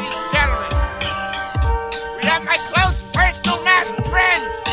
ladies and gentlemen. We have my close personal mask friend.